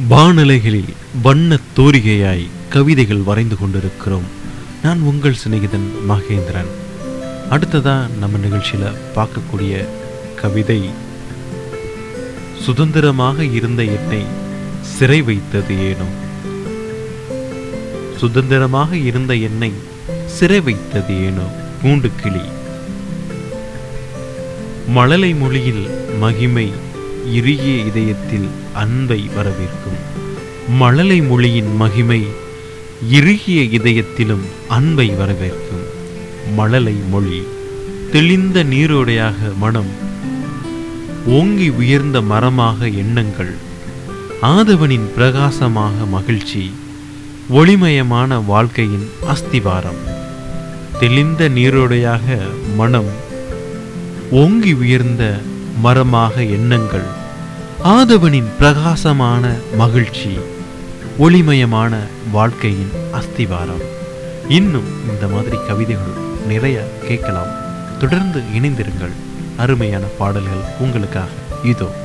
வானலைகளில் வண்ண தோரிகையாய் கவிதைகள் வரைந்து கொண்டிருக்கிறோம். நான் உங்கள் சிநேகிதன் மகேந்திரன். அடுத்ததா நம்ம நிகழ்ச்சியில பார்க்கக்கூடிய கவிதை சுதந்திரமாக இருந்த என்னை சிறை வைத்தது ஏனோ? சுதந்திரமாக இருந்த என்னை சிறை வைத்தது ஏனோ? கூண்டு கிளி. மழலை மொழியில் மகிமை இறுகிய இதயத்தில் அன்பை வரவேற்கும். மழலை மொழியின் மகிமை இறுகிய இதயத்திலும் அன்பை வரவேற்கும். மழலை மொழி தெளிந்த நீரோடையாக மனம் ஓங்கி உயர்ந்த மரமாக எண்ணங்கள் ஆதவனின் பிரகாசமாக மகிழ்ச்சி ஒளிமயமான வாழ்க்கையின் அஸ்திவாரம். தெளிந்த நீரோடையாக மனம் ஓங்கி உயர்ந்த மரமாக எண்ணங்கள். ஆதவனின் பிரகாசமான மகிழ்ச்சி ஒளிமயமான வாழ்க்கையின் அஸ்திவாரம். இன்னும் இந்த மாதிரி கவிதைகள் நிறைய கேட்கலாம். தொடர்ந்து இணைந்திருங்கள். அருமையான பாடல்கள் உங்களுக்காக. இதோ.